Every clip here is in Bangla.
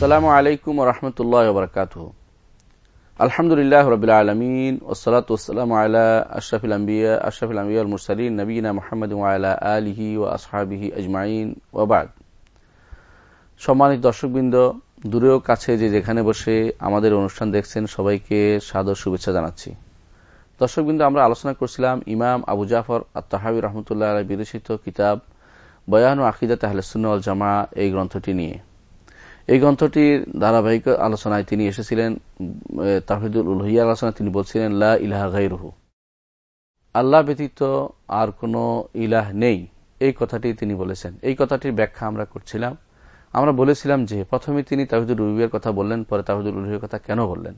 আসসালামু আলাইকুম রহমতুল্লাহ বরকাত আলহামদুলিল্লাহ রবিল আলমিন ওসলাত ওসালাম আলা আশরাফিল আম্বিয়া আশরাফিল আম্বিয়া মুরসালিন নবীনা মোহাম্মদ আলা আলিহি ও আসহাবিহি আজমাইন ওবাদ সম্মানিত দর্শকবৃন্দ দূরেও কাছে যে যেখানে বসে আমাদের অনুষ্ঠান দেখছেন, সবাইকে সাদর শুভেচ্ছা জানাচ্ছি। দর্শকবৃন্দ, আমরা আলোচনা করছিলাম ইমাম আবু জাফর আত্মাহাবি রহমতুল্লাহ বিরচিত কিতাব, বয়ান ও আকিদা তাহলে তাহলেসুল জামা এই গ্রন্থটি নিয়ে। এই গ্রন্থটির ধারাবাহিক আলোচনায় তিনি এসেছিলেন তাহিদুল উলহিয়া আলোচনায় তিনি বলছিলেন, লা ইলাহা গাইরুহু আল্লাহ ব্যতীত আর কোন ইলাহ নেই। এই কথাটি তিনি বলেছেন। এই কথাটির ব্যাখ্যা আমরা করছিলাম। আমরা বলেছিলাম যে, প্রথমে তিনি তাহিদুল রুবিয়ার কথা বললেন, পরে তাহিদুল উলহিয়ার কথা কেন বললেন?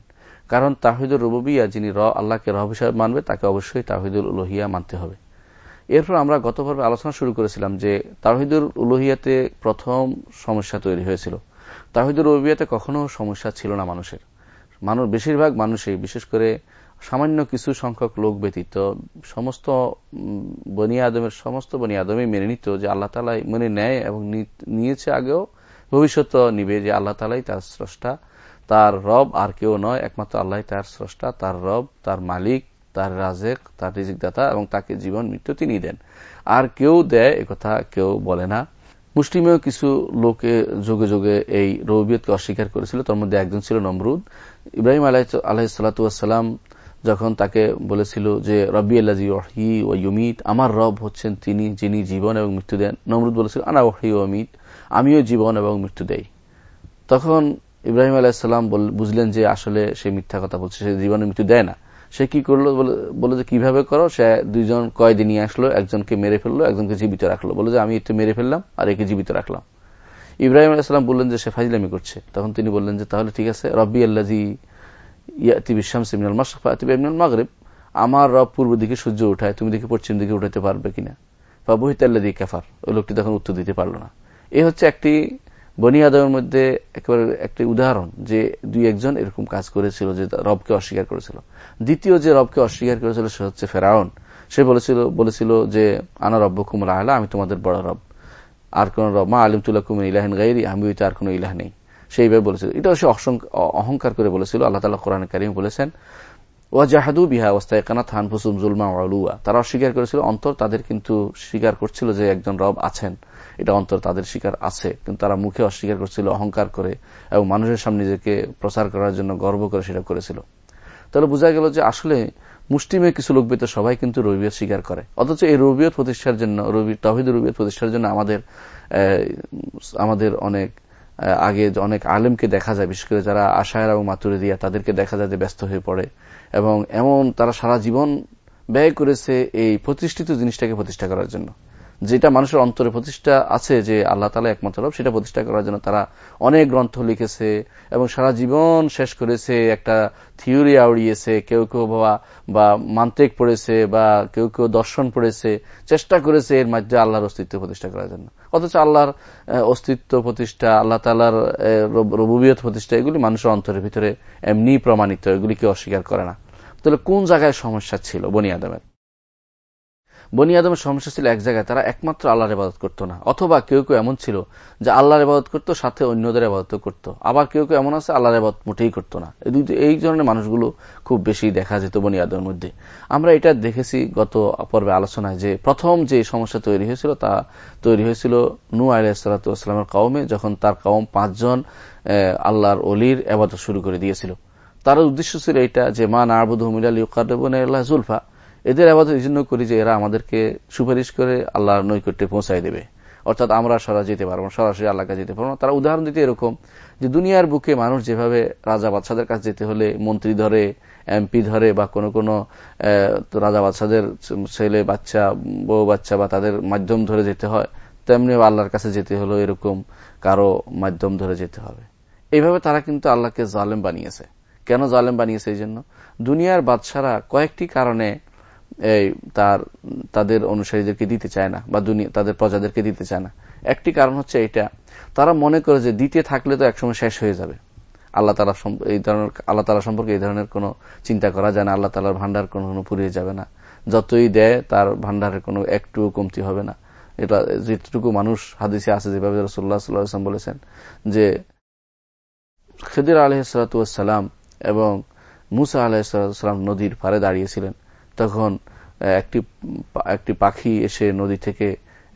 কারণ তাহিদুল রুবিয়া যিনি র, আল্লাহকে রব হিসাবে মানবে, তাকে অবশ্যই তাহিদুল উলহিয়া মানতে হবে। এরপর আমরা গত পর্বে আলোচনা শুরু করেছিলাম যে তাহিদুল উলহিয়াতে প্রথম সমস্যা তৈরি হয়েছিল। তাহিদুল রবিয়াতে কখনো সমস্যা ছিল না মানুষের। মানুষ বেশিরভাগ মানুষই, বিশেষ করে সামান্য কিছু সংখ্যক লোক ব্যতীত, সমস্ত বনি আদমের সমস্ত বনি আদমই মেনে নিত যে আল্লাহ তালাই মেনে নেয় এবং নিয়েছে আগেও। ভবিষ্যৎ নিবে যে আল্লাহ তালাই তার স্রষ্টা, তার রব আর কেউ নয়, একমাত্র আল্লাহ তার স্রষ্টা, তার রব, তার মালিক, তার রাজেক, তার রিজিক দাতা এবং তাকে জীবন মৃত্যু তিনি দেন। আর কেউ দেয় কথা কেউ বলে না। মুসলিমেও কিছু লোকে যোগে যোগে এই রবিয়তকে অস্বীকার করেছিল। তার মধ্যে একজন ছিল নমরুদ। ইব্রাহিম আলাহিসাল্লাম যখন তাকে বলেছিল যে রবি আল্লাহি ওহি ও ইউমিত আমার রব হচ্ছেন তিনি যিনি জীবন এবং মৃত্যু দেন নমরুদ বলেছিল, আনা ওহি ও অমিত আমিও জীবন এবং মৃত্যু দেই তখন ইব্রাহিম আলাহিসাল্লাম বুঝলেন যে আসলে সে মিথ্যা কথা বলছে, সে জীবনে মৃত্যু দেয় না। সে কি করল বলে যে, কীভাবে করো? সে দুইজন কয়েদি নিয়ে আসলো, একজনকে মেরে ফেলল, একজনকে জীবিত রাখল। বলে যে, আমি একটু মেরে ফেললাম আর একে জীবিত রাখলাম। ইব্রাহিম আলাইসালাম বললেন যে, সে ফাইজলামি করছে। তখন তিনি বললেন যে, তাহলে ঠিক আছে, রব্বি আল্লাজি ইয়াতি বিশ্বাম সিমিনাল মাসফাতিবিনাল মাগরিব। আমার রব পূর্ব দিকে সূর্য উঠায়, তুমি দিকে পশ্চিম দিকে উঠাতে পারবে কিনা? বা বহিত আল্লাদি কাফার। ওই লোকটি তখন উত্তর দিতে পারল না। এ হচ্ছে একটি বনি মধ্যে একেবারে একটি উদাহরণ যে, দুই একজন এরকম কাজ করেছিল যে, রবকে অস্বীকার করেছিল। দ্বিতীয় যে রবকে অস্বীকার করেছিল সে হচ্ছে ফেরাউন। সে বলেছিল বলেছিল যে, আনা রব্ব কুমুল আহলা আমি তোমাদের বড় রব। আর কোন রব, মা আলিম তুল্লাহ কুমিন ইলাহিন গাইরি, আমি আর কোন ইলাহ নেই। সেইভাবে বলেছিল। এটাও সে অহংকার করে বলেছিল। আল্লাহ তালা কোরআন কারিম বলেছেন, ওয়াজাহাদু বিহা অবস্থায় কানা থান ফুসুম জুলমা আলুয়া তারা অস্বীকার করেছিল, অন্তর তাদের কিন্তু স্বীকার করছিল যে একজন রব আছেন। এটা অন্তর তাদের স্বীকার আছে, কিন্তু তারা মুখে অস্বীকার করছিল, অহংকার করে, এবং মানুষের সামনে নিজেকে প্রচার করার জন্য গর্ব করে সেটা করেছিল। তাহলে বোঝা গেল যে আসলে মুষ্টিমে কিছু লোক বেতর সবাই কিন্তু রবিয়ত স্বীকার করে। অথচ এই রবিয়ত প্রতিষ্ঠার জন্য, রবি তহিদ রবিয়ত প্রতিষ্ঠার জন্য আমাদের আমাদের অনেক আগে অনেক আলেমকে দেখা যায়, বিশেষ করে যারা আশায় এবং মাতুরে দিয়া তাদেরকে দেখা যায় ব্যস্ত হয়ে পড়ে। এবং এমন তারা সারা জীবন ব্যয় করেছে এই প্রতিষ্ঠিত জিনিসটাকে প্রতিষ্ঠা করার জন্য। যেটা মানুষের অন্তরে প্রতিষ্ঠা আছে যে আল্লাহ তালা একমাত্র রব, সেটা প্রতিষ্ঠা করার জন্য তারা অনেক গ্রন্থ লিখেছে এবং সারা জীবন শেষ করেছে, একটা থিওরি আউড়িয়েছে, কেউ কেউ বা মান্ত্রিক পড়েছে বা কেউ কেউ দর্শন পড়েছে, চেষ্টা করেছে এর মাধ্যমে আল্লাহর অস্তিত্ব প্রতিষ্ঠা করার জন্য। অথচ আল্লাহর অস্তিত্ব প্রতিষ্ঠা, আল্লাহ তালার রবুবিয়ত প্রতিষ্ঠা, এগুলি মানুষের অন্তরের ভিতরে এমনি প্রমাণিত এগুলি কেউ অস্বীকার করে না। তাহলে কোন জায়গায় সমস্যা ছিল বনি বনি আদমের সমস্যা ছিল এক জায়গায়, তারা একমাত্র আল্লাহর ইবাদত করতো না। অথবা কেউ কেউ এমন ছিল যে আল্লাহর ইবাদত করতো, সাথে অন্যদের ইবাদত করতো। আবার কেউ কেউ এমন আছে, আল্লাহর ইবাদত মোটেই করতো না। এই ধরনের মানুষগুলো খুব বেশি দেখা যেত বনি আদমের মধ্যে। আমরা এটা দেখেছি গত পর্বে আলোচনায় যে প্রথম যে সমস্যা তৈরি হয়েছিল, তা তৈরি হয়েছিল নু আলাইসালামের কওমে, যখন তার কওম পাঁচজন আল্লাহর অলির আবাদত শুরু করে দিয়েছিল। তার উদ্দেশ্য ছিল এটা যে, মা নারবুদ হুমিল আলী জুলফা। এদের আবাদত এই জন্য করি যে এরা আমাদেরকে সুপারিশ করে আল্লাহর নৈকট্যে পৌঁছায় দেবে। অর্থাৎ আমরা সরা যেতে পারব সরাসরি আল্লাহ কাছে যেতে পারব না। তারা উদাহরণ দিতে এরকম যে দুনিয়ার বুকে মানুষ যেভাবে রাজা বাদশাদের কাছে যেতে হলে, মন্ত্রী ধরে, এমপি ধরে বা কোনো কোনো রাজা বাদশাদের ছেলে, বাচ্চা, বউ, বাচ্চা বা তাদের মাধ্যম ধরে যেতে হয়, তেমনি আল্লাহর কাছে যেতে হলো এরকম কারও মাধ্যম ধরে যেতে হবে। এইভাবে তারা কিন্তু আল্লাহকে জালেম বানিয়েছে। কেন জালেম বানিয়েছে এই জন্য? দুনিয়ার বাদশারা কয়েকটি কারণে তার, তাদের অনুসারীদেরকে দিতে চায় না, বা তাদের প্রজাদেরকে দিতে চায় না। একটি কারণ হচ্ছে এটা। তারা মনে করে যে দিতে থাকলে তো একসময় শেষ হয়ে যাবে। আল্লাহ তালা এই ধরনের, আল্লাহ তালা সম্পর্কে এই ধরনের কোনো চিন্তা করা যায় না। আল্লাহ তালার ভান্ডার কোনো কোনো পুড়িয়ে যাবে না। যতই দেয়, তার ভান্ডারের কোনো একটু কমতি হবে না। এটা, যেটুকু মানুষ হাদিসে আছে, যেভাবে রসুল্লাহ সাল্লাম বলেছেন যে খেদির আলহিসাম এবং মুসা আলাহিসাম নদীর পারে দাঁড়িয়েছিলেন। তখন একটি একটি পাখি এসে নদী থেকে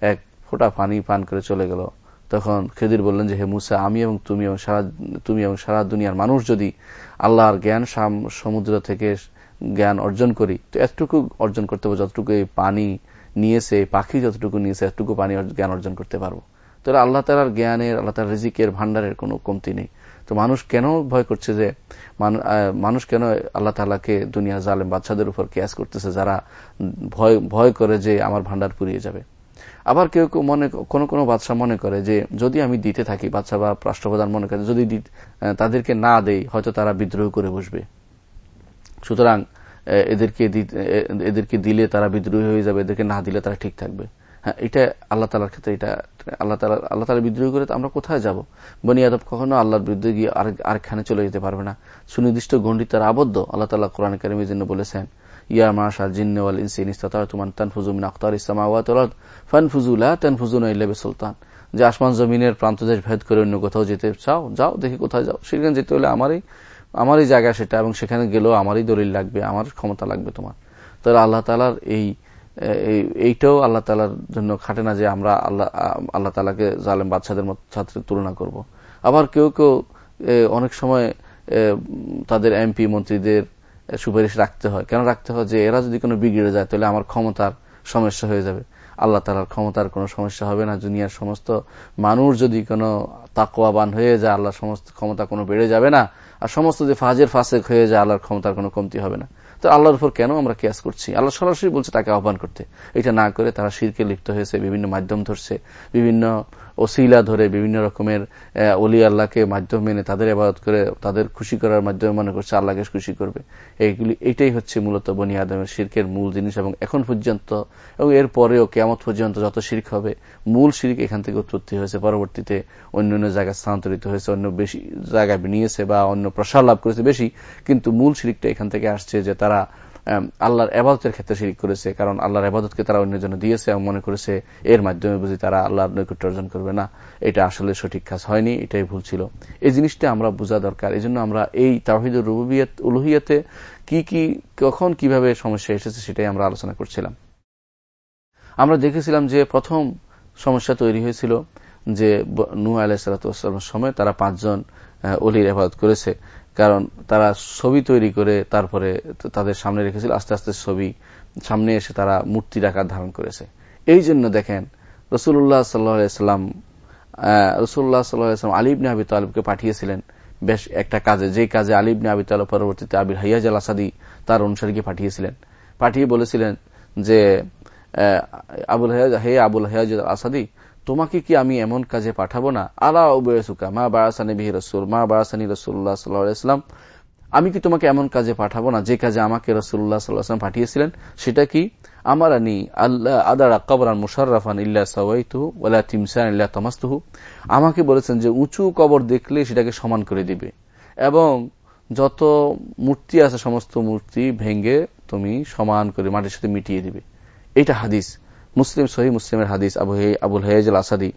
এক ফোটা পানি পান করে চলে গেল। তখন খেদির বললেন যে, হে মুসা, আমি এবং তুমি এবং সারা, তুমি এবং সারা দুনিয়ার মানুষ যদি আল্লাহর জ্ঞান সমুদ্র থেকে জ্ঞান অর্জন করি, তো এতটুকু অর্জন করতে পারব যতটুকু এই পানি নিয়েছে পাখি যতটুকু নিয়েছে, এতটুকু পানি জ্ঞান অর্জন করতে পারব। তাহলে আল্লাহ তালার জ্ঞানের, আল্লাহ তালার রিজিকের ভান্ডারের কোনো কমতি নেই। তো মানুষ কেন ভয় করছে যে মানুষ কেন আল্লাহ তালাকে দুনিয়া জালেম বাচ্চাদের উপর ক্যাশ করতেছে, যারা ভয় ভয় করে যে আমার ভান্ডার পুড়িয়ে যাবে? আবার কেউ কেউ মনে, কোন কোন বাদশাহ মনে করে যে যদি আমি দিতে থাকি বাচ্চা বা রাষ্ট্রপ্রধান মনে করে, যদি তাদেরকে না দেই, হয়তো তারা বিদ্রোহ করে বসবে। সুতরাং এদেরকে এদেরকে দিলে তারা বিদ্রোহী হয়ে যাবে, এদেরকে না দিলে তারা ঠিক থাকবে। হ্যাঁ এটা আল্লাহ তালার ক্ষেত্রে এটা আল্লাহ তালা আল্লাহ তালা বিদ্রোহী করে আমরা কোথায় যাব? বনি আদব কখনো আল্লাহর বিরুদ্ধে গিয়ে আরেকখানে চলে যেতে পারবে না। সুনির্দিষ্ট গণ্ডি তার আবদ্ধ। আল্লাহ তালা কোরআন কারিমের জন্য বলেছেন, ইয়া জিন্নওয়াল ইনসিন মিন যে আসমান জমিনের প্রান্তদেশ ভেদ করে অন্য কোথাও যেতে চাও, যাও, দেখি কোথায় যাও। সেখানে যেতে হলে আমারই আমারই জায়গা সেটা, এবং সেখানে গেলেও আমারই দলিল লাগবে, আমার ক্ষমতা লাগবে তোমার। তাহলে আল্লাহ তালার এই এইটাও আল্লাহ তালার জন্য খাটে না যে আমরা আল্লাহ আল্লাহ তালাকে জালেম বাচ্চাদের ছাত্রের তুলনা করব। আবার কেউ কেউ অনেক সময় তাদের এমপি মন্ত্রীদের সুপারিশ রাখতে হয়। কেন রাখতে হয়? যে এরা যদি কোনো বিগড়ে যায়, তাহলে আমার ক্ষমতার সমস্যা হয়ে যাবে। আল্লাহ তালার ক্ষমতার কোনো সমস্যা হবে না। দুনিয়ার সমস্ত মানুষ যদি কোনো তাকোয়াবান হয়ে যায় আল্লাহ সমস্ত ক্ষমতা কোনো বেড়ে যাবে না, আর সমস্ত যে ফাজের ফাসেক হয়ে যায়, আল্লাহর ক্ষমতার কোনো কমতি হবে না। তো আল্লাহর উপর কেন আমরা কেয়াস করছি? আল্লাহ সরাসরি বলছে তাকে আহ্বান করতে। এটা না করে তারা শিরকে লিপ্ত হয়েছে, বিভিন্ন মাধ্যম ধরছে, বিভিন্ন ওসিলা ধরে বিভিন্ন রকমের অলি আল্লাহকে মাধ্যম মেনে তাদের আবাদত করে, তাদের খুশি করার মাধ্যমে মনে করছে আল্লাহকে খুশি করবে। এইগুলি, এটাই হচ্ছে মূলত বনি আদমের শির্কের মূল জিনিস এবং এখন পর্যন্ত এবং এর পরেও কেমত পর্যন্ত যত শির্ক হবে, মূল শির্ক এখান থেকে উৎপত্তি হয়েছে। পরবর্তীতে অন্য অন্য জায়গায় স্থানান্তরিত হয়েছে, অন্য বেশি জায়গায় নিয়েছে বা অন্য প্রসার লাভ করেছে বেশি, কিন্তু মূল শিরিকটা এখান থেকে আসছে যে তারা আল্লাহর আবাদতের ক্ষেত্রে শিরিক করেছে, কারণ আল্লাহর আবাদতকে তারা অন্য জন্য দিয়েছে এবং মনে করেছে এর মাধ্যমে বুঝি তারা আল্লাহর নৈকট্য অর্জন করবে। না, এটা আসলে সঠিক কাজ হয়নি, এটাই ভুল ছিল। এই জিনিসটা আমরা বোঝা দরকার। এই আমরা এই তাহিদুর রুবিয়ত উলুহিয়াতে কি কি, কখন কীভাবে সমস্যা এসেছে সেটাই আমরা আলোচনা করছিলাম। আমরা দেখেছিলাম যে প্রথম সমস্যা তৈরি হয়েছিল যে নু আলাহিসাল্লামের সময় তারা পাঁচজন অলির আবাদত করেছে। কারণ তারা ছবি তৈরি করে তারপরে তাদের সামনে রেখেছিল, আস্তে আস্তে ছবি সামনে এসে তারা মূর্তির আকার ধারণ করেছে। এই জন্য দেখেন রসুল্লাহ সাল্লাম রসুল্লাহ সাল্লাম আলিবনে আবি তালিবকে পাঠিয়েছিলেন। বেশ একটা কাজে, যে কাজে আলিবনে আবি তালব পরবর্তীতে আবির হাইয়াজ আল আসাদি তার অনুসারীকে পাঠিয়েছিলেন। পাঠিয়ে বলেছিলেন যে আবুল হায়াজ হে আবুল হায়াজ আসাদি, তোমাকে কি আমি এমন কাজে পাঠাবো না? আলা উবেসুকা মা বারাসানি বিহি রসুল, মা বারাসানি রসুল্লাহ সাল্লাহাম আমি কি তোমাকে এমন কাজে পাঠাবো না? যে কাজে আমাকে রসুল্লাহ সাল্লাহাম পাঠিয়েছিলেন, সেটা কি? আমার আনি আল্লাহ আদারা কবরান মুশারফান ইল্লা সাওয়াইতুহু ওলা তিমসান ইল্লা তমাস্তুহু। আমাকে বলেছেন যে উঁচু কবর দেখলে সেটাকে সমান করে দিবে। এবং যত মূর্তি আছে, সমস্ত মূর্তি ভেঙ্গে তুমি সমান করে মাটির সাথে মিটিয়ে দিবে। এটা হাদিস। মুসলিম, সহি মুসলিমের হাদিস। আবু আবুল হেয়াজ আসাদি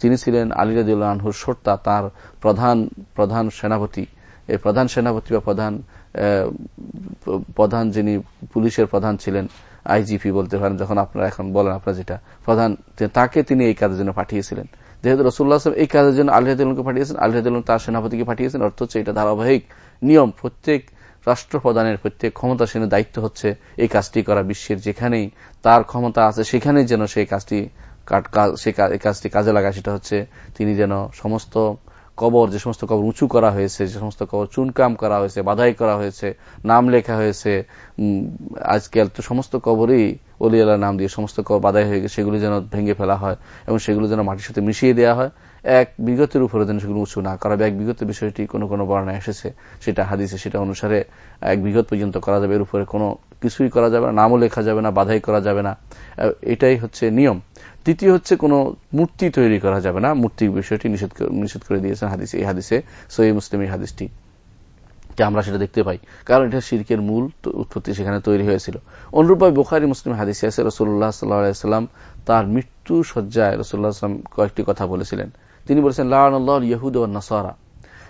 তিনি ছিলেন আলিরাদুল্লাহর সর্তা তার প্রধান প্রধান সেনাপতি। প্রধান সেনাপতি বা প্রধান প্রধান যিনি পুলিশের প্রধান ছিলেন আইজিপি বলতে পারেন, যখন আপনারা এখন বলেন আপনারা যেটা, প্রধান তাকে তিনি এই কাজের জন্য পাঠিয়েছিলেন। যেহেতু রসুল্লাহ এই কাজের জন্য আলিহাদুল্লাহকে পাঠিয়েছেন আলিহাদুল্লাহ তার সেনাপতিকে পাঠিয়েছেন, অর্থ হচ্ছে এটা ধারাবাহিক নিয়ম। প্রত্যেক রাষ্ট্রপ্রধানের প্রত্যেক ক্ষমতাসীনের দায়িত্ব হচ্ছে এই কাজটি করা বিশ্বের যেখানেই তার ক্ষমতা আছে, সেখানেই যেন সেই কাজটি কাজটি কাজে লাগায়। সেটা হচ্ছে তিনি যেন সমস্ত কবর, যে সমস্ত কবর উঁচু করা হয়েছে, যে সমস্ত কবর চুনকাম করা হয়েছে, বাধাই করা হয়েছে, নাম লেখা হয়েছে আজকাল তো সমস্ত কবরই অলিয়ালার নাম দিয়ে সমস্ত কবর বাধাই হয়ে গেছে, সেগুলি যেন ভেঙে ফেলা হয় এবং সেগুলো যেন মাটির সাথে মিশিয়ে দেওয়া হয়। এক বিগতের উপরে যেন সেগুলো উঁচু না করা এক বিগত বিষয়টি কোনো কোনো বর্ণায় এসেছে, সেটা হাদিসে, সেটা অনুসারে এক বিগত পর্যন্ত করা যাবে। এর উপরে কোনো কিছুই করা যাবে না, নামও লেখা যাবে না, বাধাই করা যাবে না। এটাই হচ্ছে নিয়ম। দ্বিতীয় হচ্ছে কোনো মূর্তি তৈরি করা যাবে না। মূর্তির বিষয়টি নিষেধ করে দিয়েছেন হাদিসে, এই হাদিসে সহি মুসলিম এই হাদিসটি। আমরা সেটা দেখতে পাই। কারণ এটা শিরকের মূল উৎপত্তি সেখানে তৈরি হয়েছিল। অনুরূপভাবে বোখারি, মুসলিম হাদিসে আছে রসুল্লাহ সাল্লাহাম তার মৃত্যু সজ্জায় রসুল্লাহ কয়েকটি কথা বলেছিলেন। তিনি বলেছেন লাহ ইহুদ ও নাসারা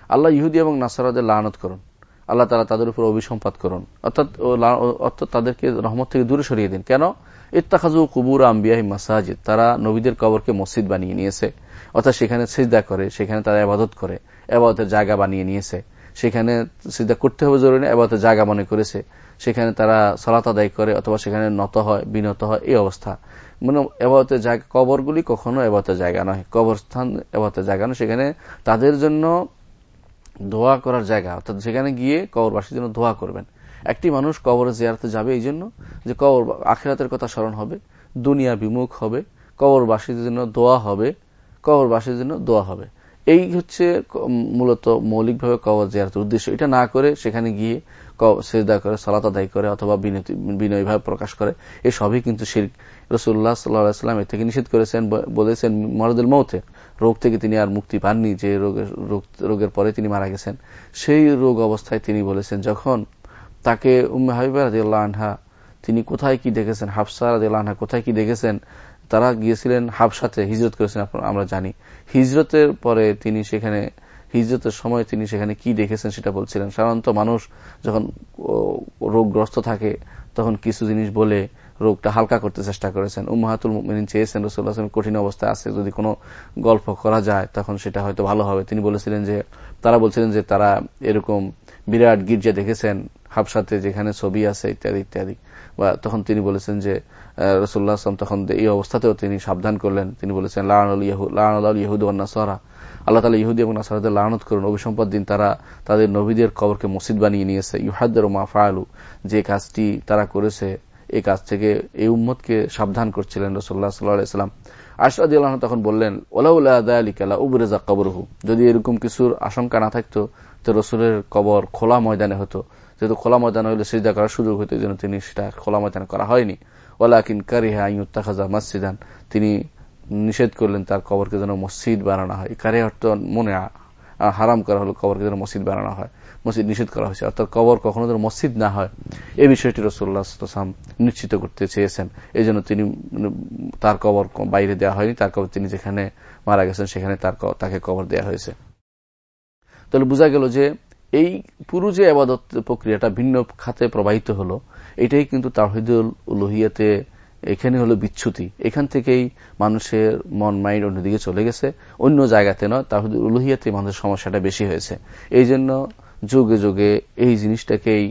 আল্লাহ ইহুদি এবং নাসারাদের লানত করুন। আল্লাহ তালা তাদের উপর অভিসম্পাত করুন। অর্থাৎ অর্থাৎ তাদেরকে রহমত থেকে দূরে সরিয়ে দিন। কেন? ইত্তাখাজু কুবুর আম্বিয়াহি মাসাজিদ। তারা নবীদের কবরকে মসজিদ বানিয়ে নিয়েছে। অর্থাৎ সেখানে সিজদা করে, সেখানে তারা আবাদত করে আবাদতের জায়গা বানিয়ে নিয়েছে। সেখানে সিদ্ধা করতে হবে জরুরি আবাদতের জায়গা মনে করেছে। সেখানে তারা সলাত আদায় করে অথবা সেখানে নত হয়, বিনত হয়, এই অবস্থা। মানে এবারতের জায়গা, কবরগুলি কখনো এবারতের জায়গা নয়। কবরস্থান এবারতের জায়গা নয়। সেখানে তাদের জন্য দোয়া করার জায়গা, অর্থাৎ সেখানে গিয়ে কবরবাসীর জন্য দোয়া করবেন। একটি মানুষ কবর জিয়ারতে যাবে এই জন্য যে কবর, আখিরাতের কথা স্মরণ হবে, দুনিয়া বিমুখ হবে কবরবাসীর জন্য দোয়া হবে কবরবাসীর জন্য দোয়া হবে। এই হচ্ছে মূলত মৌলিকভাবে কবর জিয়ারতের উদ্দেশ্য। এটা না করে সেখানে গিয়ে সেজদা করে, সালাত আদায় করে অথবা বিনয়ীভাবে প্রকাশ করে এই সবই কিন্তু শির রসুল্লাহ সাল্লাহাম এর থেকে নিষেধ করেছেন বলেছেন মরদুল মৌতে রোগ থেকে তিনি আর মুক্তি পাননি, যে রোগের রোগের পরে তিনি মারা গেছেন। সেই রোগ অবস্থায় তিনি বলেছেন, যখন তাকে উম্মে হাবিবা রাজিউল্লাহ আনহা, তিনি কোথায় কি দেখেছেন? হাফসা আনহা কোথায় কি দেখেছেন? তারা গিয়েছিলেন হাফসাতে হিজরত করেছেন আমরা জানি। হিজরতের পরে তিনি সেখানে, হিজরতের সময় তিনি সেখানে কি দেখেছেন সেটা বলছিলেন। সাধারণত মানুষ যখন রোগগ্রস্ত থাকে, তখন কিছু জিনিস বলে রোগটা হালকা করতে চেষ্টা করেছেন। উম্মাহাতুল মিন চেয়েছেন রসুল্লাহ কঠিন অবস্থায় আছে, যদি কোনো গল্প করা যায়, তখন সেটা হয়তো ভালো হবে। তিনি বলেছিলেন যে, তারা বলছিলেন যে তারা এরকম বিরাট গির্জা দেখেছেন হাফসাতে যেখানে ছবি আছে, ইত্যাদি ইত্যাদি। বা তখন তিনি বলেছেন যে রসুল্লাহ আসলাম তখন এই অবস্থাতেও তিনি সাবধান করলেন। তিনি বলেছেন লাহানুল ইহুদ নাসারা। আল্লাহ তালা ইহুদি এবং নাসারাদের লানত করুন। অভিসম্পদ দিন তারা তাদের নবীদের কবরকে মসজিদ বানিয়ে নিয়েছে। ইহাদ্দের মা ফায়ালু যে কাজটি তারা করেছে, এই কাজ থেকে এই উম্মতকে সাবধান করছিলেন রসুল্লাহ সাল্লাহাম আশরাদ তখন বললেন ওলাউল্লাহ উবরেজা কবরহু। যদি এরকম কিছুর আশঙ্কা না থাকতো তো রসুলের কবর খোলা ময়দানে হতো। যেহেতু খোলা ময়দানে হলে সিজা করার সুযোগ হতো জন্য তিনি সেটা খোলা ময়দানে করা হয়নি। ওলাকিন কারিহা আইয়ুত্তাখাজা মাসজিদান। তিনি নিষেধ করলেন তার কবরকে যেন মসজিদ বানানো হয়। কারে অর্থ মনে হারাম করা হলো কবরকে যেন মসজিদ বানানো হয়। মসজিদ নিষেধ করা হয়েছে। অর্থাৎ কবর কখনো যেন মসজিদ না হয়। এই বিষয়টি রসুল্লাহাম নিশ্চিত করতে চেয়েছেন। এই জন্য তিনি তার কবর বাইরে দেওয়া হয়নি। তার কবর তিনি যেখানে মারা গেছেন, সেখানে তার তাকে কবর দেওয়া হয়েছে। তাহলে বোঝা গেল যে এই পুরো যে আবাদত প্রক্রিয়াটা ভিন্ন খাতে প্রবাহিত হলো, এটাই কিন্তু তাহিদুল উলহিয়াতে এখানে হলো বিচ্ছুতি। এখান থেকেই মানুষের মন, মাইন্ড অন্যদিকে চলে গেছে। অন্য জায়গাতে নয় তাহিদুল উলহিয়াতে মানুষের সমস্যাটা বেশি হয়েছে। এই জন্য যুগে যুগে এই জিনিসটাকেই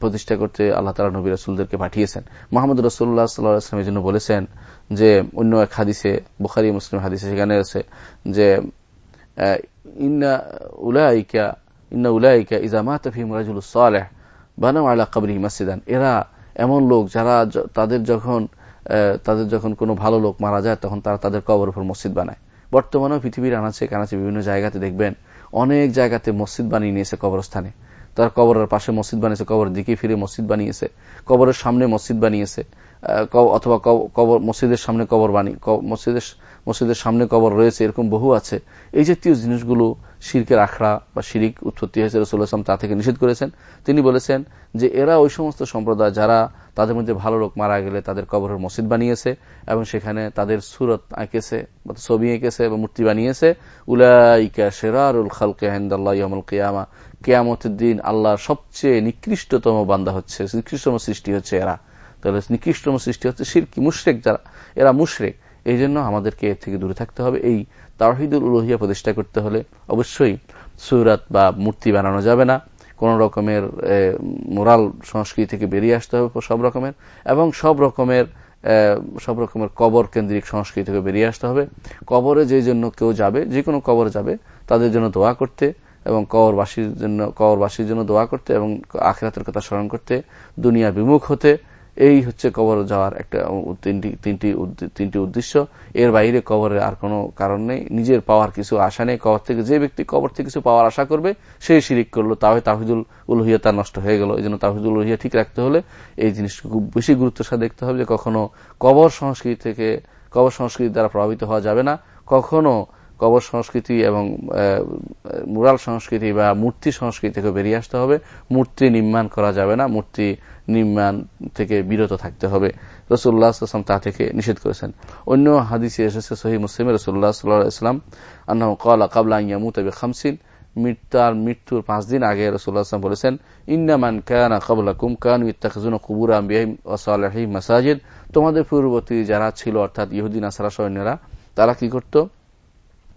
প্রতিষ্ঠা করতে আল্লাহ তালা নবী রসুলদেরকে পাঠিয়েছেন। মোহাম্মদ রসুল্লাহ সাল্লাহাম এই জন্য বলেছেন যে, অন্য এক হাদিসে, বুখারি মুসলিম হাদিসে সেখানে আছে যে ইন্না উলাইকা ইন্না উলাইকা ইজামাত ফিম সালেহ বানাম আলা কবরি মাসিদান এরা এমন লোক যারা তাদের যখন তাদের যখন কোনো ভালো লোক মারা যায়, তখন তারা তাদের কবর উপর মসজিদ বানায়। বর্তমানেও পৃথিবীর আনাচে কানাচে বিভিন্ন জায়গাতে দেখবেন, অনেক জায়গাতে মসজিদ বানিয়ে নিয়েছে কবরস্থানে। তার কবরের পাশে মসজিদ বানিয়েছে কবর দিকে ফিরে মসজিদ বানিয়েছে, কবরের সামনে মসজিদ বানিয়েছে অথবা কবর মসজিদের সামনে কবর বানিয়ে মসজিদের মসজিদের সামনে কবর রয়েছে, এরকম বহু আছে। এই জাতীয় জিনিসগুলো শিরকের আখড়া বা শিরিক উৎপত্তি হয়েছে রসুল্লাহাম তা থেকে নিষেধ করেছেন। তিনি বলেছেন যে এরা ওই সমস্ত সম্প্রদায় যারা তাদের মধ্যে ভালো লোক মারা গেলে তাদের কবরের মসজিদ বানিয়েছে এবং সেখানে তাদের সুরত আঁকেছে ছবি এঁকেছে এবং মূর্তি বানিয়েছে। উলাইকা শেরারুল খালকে হেন্দাল্লাহমুল কেয়ামা। কেয়ামতের দিন আল্লাহর সবচেয়ে নিকৃষ্টতম বান্দা হচ্ছে, নিকৃষ্টতম সৃষ্টি হচ্ছে এরা। তাহলে নিকৃষ্টতম সৃষ্টি হচ্ছে শিরকি, মুশরেক যারা, এরা মুশরেক। এই জন্য আমাদেরকে এর থেকে দূরে থাকতে হবে। এই তাহিদুল উলহিয়া প্রতিষ্ঠা করতে হলে অবশ্যই সুরাত বা মূর্তি বানানো যাবে না। কোন রকমের মোরাল সংস্কৃতি থেকে বেরিয়ে আসতে হবে সব রকমের। এবং সব রকমের সব রকমের কবর কেন্দ্রিক সংস্কৃতি থেকে বেরিয়ে আসতে হবে। কবরে যে জন্য কেউ যাবে যে কোনো কবরে যাবে, তাদের জন্য দোয়া করতে এবং কবরবাসীর জন্য কবরবাসীর জন্য দোয়া করতে এবং আখেরাতের কথা স্মরণ করতে দুনিয়া বিমুখ হতে, এই হচ্ছে কবর যাওয়ার একটা তিনটি তিনটি তিনটি উদ্দেশ্য। এর বাইরে কবরের আর কোনো কারণ নেই। নিজের পাওয়ার কিছু আশা নেই। কবর থেকে, যে ব্যক্তি কবর থেকে কিছু পাওয়ার আশা করবে সেই শিরিক করল তাহলে তাহিদুল উলহিয়া তার নষ্ট হয়ে গেল। এই জন্য তাহিদুল উলহিয়া ঠিক রাখতে হলে এই জিনিসটা খুব বেশি গুরুত্বের সাথে দেখতে হবে যে কখনো কবর সংস্কৃতি থেকে, কবর সংস্কৃতি দ্বারা প্রভাবিত হওয়া যাবে না। কখনো কবর সংস্কৃতি এবং মুরাল সংস্কৃতি বা মূর্তি সংস্কৃতি থেকে বেরিয়ে আসতে হবে। মূর্তি নির্মাণ করা যাবে না। মূর্তি নির্মাণ থেকে বিরত থাকতে হবে। রসুল্লাহ তা থেকে নিষেধ করেছেন। অন্য হাদিসে এসেছে সহি মুসলিম রসুল্লাহ সাল্লাহ ইসলাম আন্না কলা কাবলা ইয়ামু তবে খামসিন মৃত্যুর মৃত্যুর পাঁচ দিন আগে রসুল্লাহ বলেছেন ইন্নামান কানা কবলাকুম কান ইত্তাকুন কুবুর আম্বিয়াহি মাসাজিদ। তোমাদের পূর্ববর্তী যারা ছিল, অর্থাৎ ইহুদিন আসারা সৈন্যরা, তারা কি করত?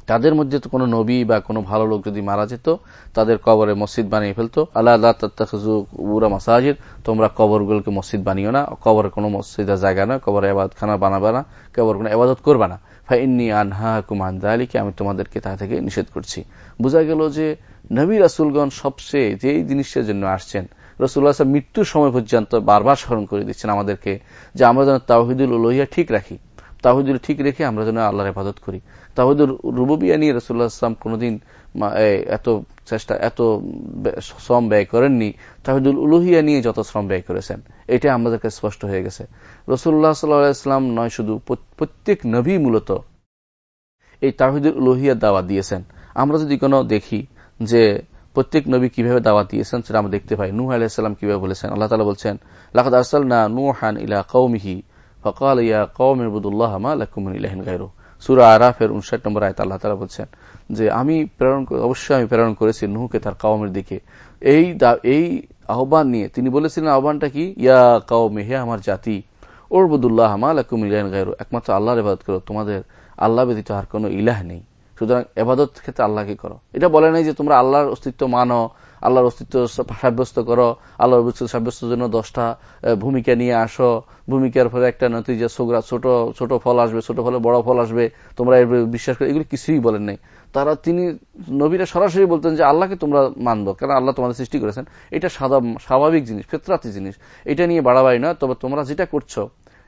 তাদের মধ্যে তো কোনো নবী বা কোনো ভালো লোক যদি মারা যেত, তাদের কবরে মসজিদ বানিয়ে ফেলতো। আল্লাহ মাসাজিদ, তোমরা কবরগুলোকে মসজিদ বানিও না। কবরের কোনো মসজিদের জায়গা না কবর এবাদ খানা বানাবে না, কবর কোনো এবাদত করবে না। ফাইন্নি আনহা কুমান দালিকে আমি তোমাদেরকে তা থেকে নিষেধ করছি। বোঝা গেল যে নবী রাসুলগণ সবচেয়ে যে জিনিসটার জন্য আসছেন রসুল্লাহ মৃত্যুর সময় পর্যন্ত বারবার স্মরণ করে দিচ্ছেন আমাদেরকে, যে আমরা যেন তাহিদুল লোহিয়া ঠিক রাখি। তাহিদুল ঠিক রেখে আমরা যেন আল্লাহর ইবাদত করি। তাহিদুল রুবুবিয়া নিয়ে রসুল্লাহ আসলাম কোনোদিন এত চেষ্টা, এত শ্রম ব্যয় করেননি। তাহিদুল উলুহিয়া নিয়ে যত শ্রম ব্যয় করেছেন, এটা আমাদেরকে স্পষ্ট হয়ে গেছে। রসুল্লাহ সাল্লাহাম নয় শুধু প্রত্যেক নবী মূলত এই তাহিদুল উলুহিয়া দাওয়া দিয়েছেন। আমরা যদি কোনো দেখি যে প্রত্যেক নবী কীভাবে দাওয়াত দিয়েছেন, সেটা আমরা দেখতে পাই। নূহ আলাইসাল্লাম কীভাবে বলেছেন? আল্লাহ তালা বলছেন লাকাত আরসাল না নুহান ইলা কৌমিহি ফকাল ইয়া ইবুদুল্লাহ গাইরু সুরা আরাফের উনষাট নম্বর আয়ত আল্লাহ তালা বলছেন যে, আমি প্রেরণ অবশ্যই আমি প্রেরণ করেছি তার কাউমের দিকে। এই এই আহ্বান নিয়ে তিনি বলেছিলেন, আহ্বানটা কি? ইয়া কাউমে হে আমার জাতি ওরবুদুল্লাহ মা ইলাহিন গাইরু একমাত্র আল্লাহর ইবাদত করো, তোমাদের আল্লাহ ব্যতীত আর কোনো ইলাহ নেই। সুতরাং এবাদত ক্ষেত্রে আল্লাহকে করো। এটা বলে নাই যে তোমরা আল্লাহর অস্তিত্ব মানো আল্লাহর অস্তিত্ব সাব্যস্ত করো। আল্লাহর অস্তিত্ব সাব্যস্তের জন্য দশটা ভূমিকা নিয়ে আসো। ভূমিকার ফলে একটা নতিজা সোগরা ছোট ছোট ফল আসবে, ছোট ফলে বড় ফল আসবে। তোমরা বিশ্বাস করে, এগুলি কিছুই বলেন নাই। তারা, তিনি, নবীরা সরাসরি বলতেন যে, আল্লাহকে তোমরা মানবো, কারণ আল্লাহ তোমাদের সৃষ্টি করেছেন। এটা স্বাভাবিক জিনিস, ফেতরাতি জিনিস। এটা নিয়ে বাড়াবাড়ি নয়, তবে তোমরা যেটা করছ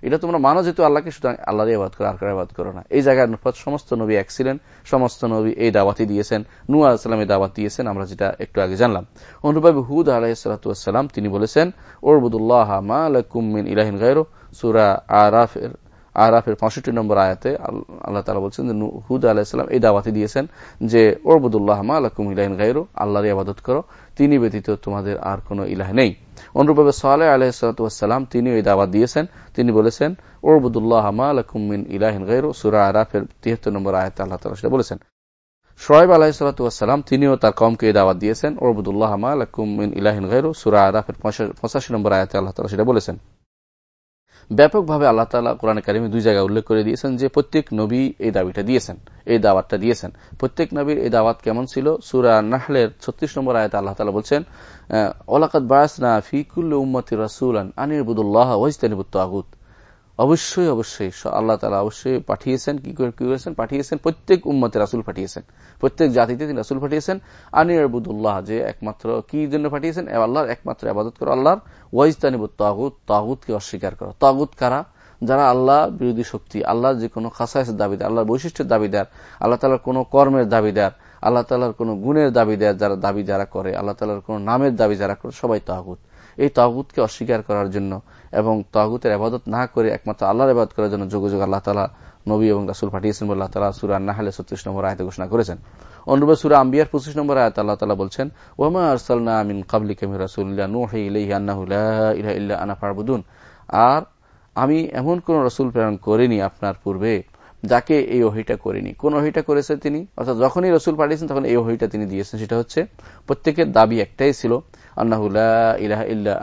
এটা তোমরা মানো যেহেতু আল্লাহকে, সুতরাং আল্লাহ আবাদ করো, আর কার আবাদ করো না। এই জায়গায় সমস্ত নবী এক ছিলেন, সমস্ত নবী এই দাওয়াতি দিয়েছেন। নুয়া আসসালাম এই দাওয়াত দিয়েছেন, আমরা যেটা একটু আগে জানলাম। অনুরূপভাবে হুদ আলাহিসাল্লাম তিনি বলেছেন ওরবুদুল্লাহ মালকুমিন ইলাহিন গায়রো সুরা আরাফের আরাফের পঁয়ষট্টি নম্বর আয়াতে আল্লাহ তালা বলছেন যে হুদ আলাহিসাল্লাম এই দাওয়াতি দিয়েছেন যে ওরবুদুল্লাহ মালকুম ইলাহিন গায়রো আল্লাহর আবাদত করো, তিনি ব্যতীত তোমাদের আর কোনো ইলাহ নেই। অনুরূপভাবে সালে আলহাম তিনি ওই দাওয়াত দিয়েছেন। তিনি বলেছেন ওরবুদুল্লাহ আলাকুমিন ইলাহিন গাইরু সুরা আরাফের তিয়াত্তর নম্বর আয়াত আল্লাহ তালা সেটা বলেছেন। শোয়েব আলাহিসাল্লাম তিনিও তার কমকে দাওয়াত দিয়েছেন ওরবুদুল্লাহ আলাকুমিন ইলাহিন গাইরু সুরা আরাফের পঁচাশি নম্বর আয়াতে আল্লাহ তালা সেটা বলেছেন। ব্যাপকভাবে আল্লাহ তালা কোরআন কারিমে দুই জায়গায় উল্লেখ করে দিয়েছেন যে প্রত্যেক নবী এই দাবিটা দিয়েছেন, এই দাওয়াতটা দিয়েছেন। প্রত্যেক নবীর এই দাওয়াত কেমন ছিল? সুরা নাহলের ছত্রিশ নম্বর আয়তা আল্লাহ তালা বলছেন ওলাকাত বায়াসনা ফিকুল্ল উম্মতি রাসুলান আনিরবুদুল্লাহ বুদুল্লাহ ওয়াইস্তানিবুত্ত আগুত অবশ্যই অবশ্যই। আল্লাহ তালা অবশ্যই পাঠিয়েছেন, কি করেছেন? পাঠিয়েছেন প্রত্যেক উম্মতে রাসুল পাঠিয়েছেন। প্রত্যেক জাতিতে তিনি রাসুল পাঠিয়েছেন। আনির বুদুল্লাহ যে একমাত্র, কি জন্য পাঠিয়েছেন? আল্লাহর একমাত্র আবাদত করো, আল্লাহর। ওয়াইস্তানিবুত তাগুত, তাগুতকে অস্বীকার করো। তাগুত কারা? যারা আল্লাহ বিরোধী শক্তি আল্লাহ যে কোনো খাসাইসের দাবিদার, আল্লাহর বৈশিষ্ট্যের দাবিদার, আল্লাহ তালার কোনো কর্মের দাবিদার, আল্লাহ তালার কোনো গুণের দাবিদার যারা দাবি যারা করে, আল্লাহ তালার কোনো নামের দাবি যারা করে, সবাই তাগুত। এই তাগুতকে অস্বীকার করার জন্য এবং তাগুতের আবাদত না করে একমাত্র আল্লাহর আবাদ করার জন্য যোগাযোগ আল্লাহ তালা নবী এবং রাসুল পাঠিয়েছেন বলে আল্লাহ তালা সুরা নাহালে ছত্রিশ নম্বর আয়তে ঘোষণা করেছেন। অনুরূপে সুরা আম্বিয়ার পঁচিশ নম্বর আয়াত আল্লাহ তালা বলছেন ওমা আরসালনা আমিন কাবলি কামি রাসুল্লাহ নুহি ইলাইহি আন্নাহু লা ইলাহা ইল্লা আনা ফারবুদুন আর আমি এমন কোন রসুল প্রেরণ করিনি আপনার পূর্বে। যাকে এই ওহিটা করিনি। কোন ওহিটা করেছে তিনি? অর্থাৎ যখনই রসুল পাঠিয়েছেন, তখন এই ওহিটা তিনি দিয়েছেন। সেটা হচ্ছে, প্রত্যেকের দাবি একটাই ছিল আল্লাহুল্লাহ ইলাহা ইল্লা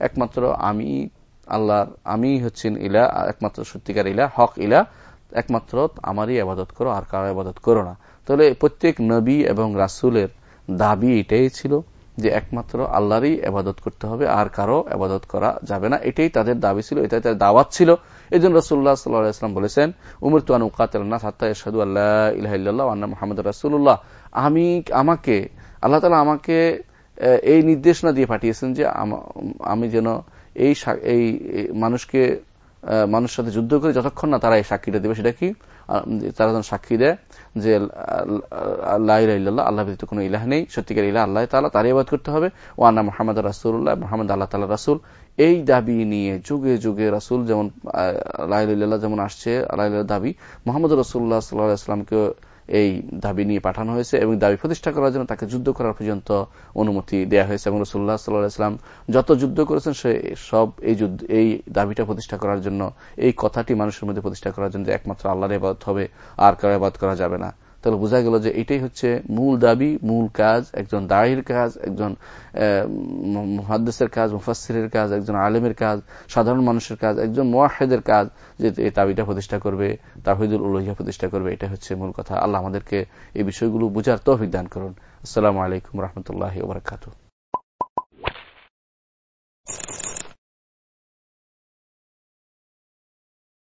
একমাত্র আমি আল্লাহ আমি হচ্ছেন ইলা একমাত্র সত্যিকার ইলা হক ইলা একমাত্র আমারই আবাদত করো, আর কারও আবাদত করো না। তাহলে প্রত্যেক নবী এবং রাসুলের দাবি এটাই ছিল। যে একমাত্র আল্লাহরই আবাদত করতে হবে, আর কারও আবাদত করা যাবে না। এটাই তাদের দাবি ছিল, এটাই তাদের দাওয়াত ছিল। এই জন্য রসুল্লাহ সাল্লাহাম বলেছেন উমর তুয়ান উকাতাল্লাহ সাত্তা সাদু আল্লাহ আন্না মোহাম্মদ রাসুল্লাহ আমি আমাকে, আল্লাহ তালা আমাকে এই নির্দেশনা দিয়ে পাঠিয়েছেন যে আমি যেন এই এই মানুষকে মানুষের সাথে যুদ্ধ করে যতক্ষণ না তারা এই সাক্ষীটা দেবে, সেটা কি? তারা যখন সাক্ষী দেয় যে আল্লাহ আল্লাহ ব্যতীত কোনো ইলাহ নেই, সত্যিকার ইলাহ আল্লাহ তালা তারই আবাদ করতে হবে। ও আন্না মোহাম্মদ রাসুল্লাহ মোহাম্মদ আল্লাহ তালা রাসুল। এই দাবি নিয়ে যুগে যুগে রাসুল যেমন আল্লাহ যেমন আসছে আল্লাহ দাবি। মোহাম্মদ রসুল্লাহ সাল্লাহ ইসলামকে এই দাবি নিয়ে পাঠানো হয়েছে এবং দাবি প্রতিষ্ঠা করার জন্য তাকে যুদ্ধ করার পর্যন্ত অনুমতি দেওয়া হয়েছে। এবং রসুল্লাহ সাল্লাহাম যত যুদ্ধ করেছেন, সে সব এই যুদ্ধ, এই দাবিটা প্রতিষ্ঠা করার জন্য, এই কথাটি মানুষের মধ্যে প্রতিষ্ঠা করার জন্য একমাত্র আল্লাহর এবাদ হবে। আর কারও এবাদ করা যাবে না। তাহলে বোঝা গেল যে এটাই হচ্ছে মূল দাবি, মূল কাজ, একজন দায়ের কাজ, একজন মহাদ্দেশের কাজ মুফাসিরের কাজ, একজন আলেমের কাজ, সাধারণ মানুষের কাজ, একজন মোয়াহেদের কাজ যে এই দাবিটা প্রতিষ্ঠা করবে তাহিদুল উলহিয়া প্রতিষ্ঠা করবে এটা হচ্ছে মূল কথা। আল্লাহ আমাদেরকে এই বিষয়গুলো বোঝার তো দান করুন। আসসালামু আলাইকুম রহমতুল্লাহ ওবরাকাতু